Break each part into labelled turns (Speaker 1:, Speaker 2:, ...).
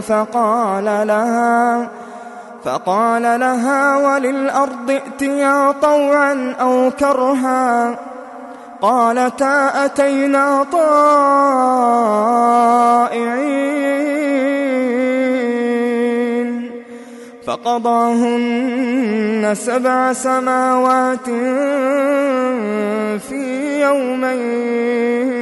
Speaker 1: فقال لها فقال لها وللأرض ائتيا طوعا أو كرها. قالتا أتينا طائعين. فقضاهن سبع سماوات في يومين.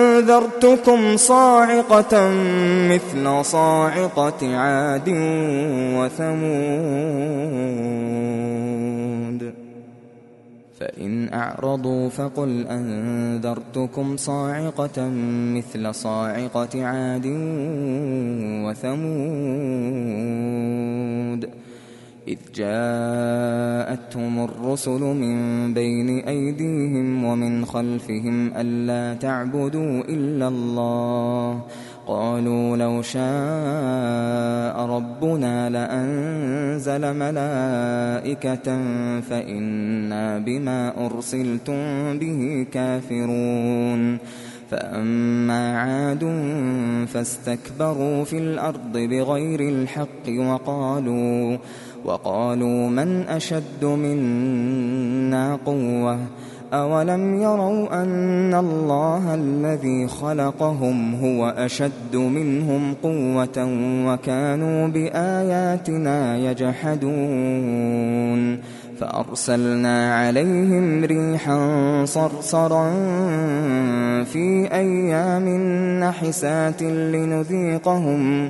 Speaker 1: صاعقة مثل صاعقة عاد وثمود. فإن أعرضوا فقل أنذرتكم صاعقة مثل صاعقة عاد وثمود. إذ جاءتهم الرسل من بين أيديهم ومن خلفهم ألا تعبدوا إلا الله. قالوا لو شاء ربنا لأنزل ملائكة فإنا بما أرسلتم به كافرون. فأما عاد فاستكبروا في الأرض بغير الحق وقالوا وقالوا من أشد منا قوة؟ أولم يروا أن الله الذي خلقهم هو أشد منهم قوة وكانوا بآياتنا يجحدون؟ فأرسلنا عليهم ريحا صرصرا في أيام نحسات لنذيقهم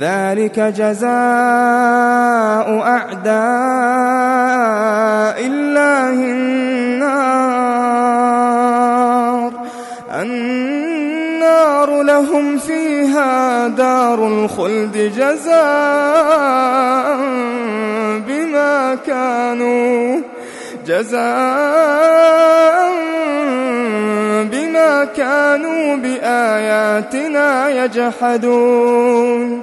Speaker 1: ذلك جزاء أعداء الله النار. النار لهم فيها دار الخلد جزاء بما كانوا جزاء بما كانوا بآياتنا يجحدون.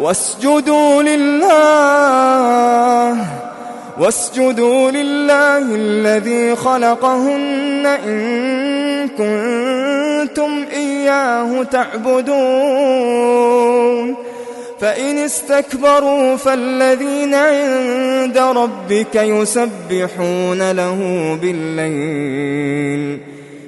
Speaker 1: واسجدوا لله واسجدوا لله الذي خلقهن إن كنتم إياه تعبدون. فإن استكبروا فالذين عند ربك يسبحون له بالليل.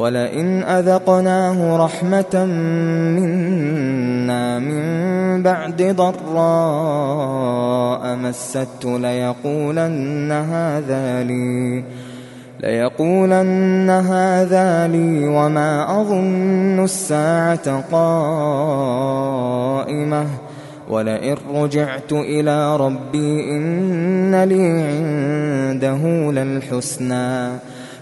Speaker 1: ولئن أذقناه رحمة منا من بعد ضراء مسته ليقولن هذا لي ليقولن هذا لي وما أظن الساعة قائمة. ولئن رجعت إلى ربي إن لي عنده للحسنى.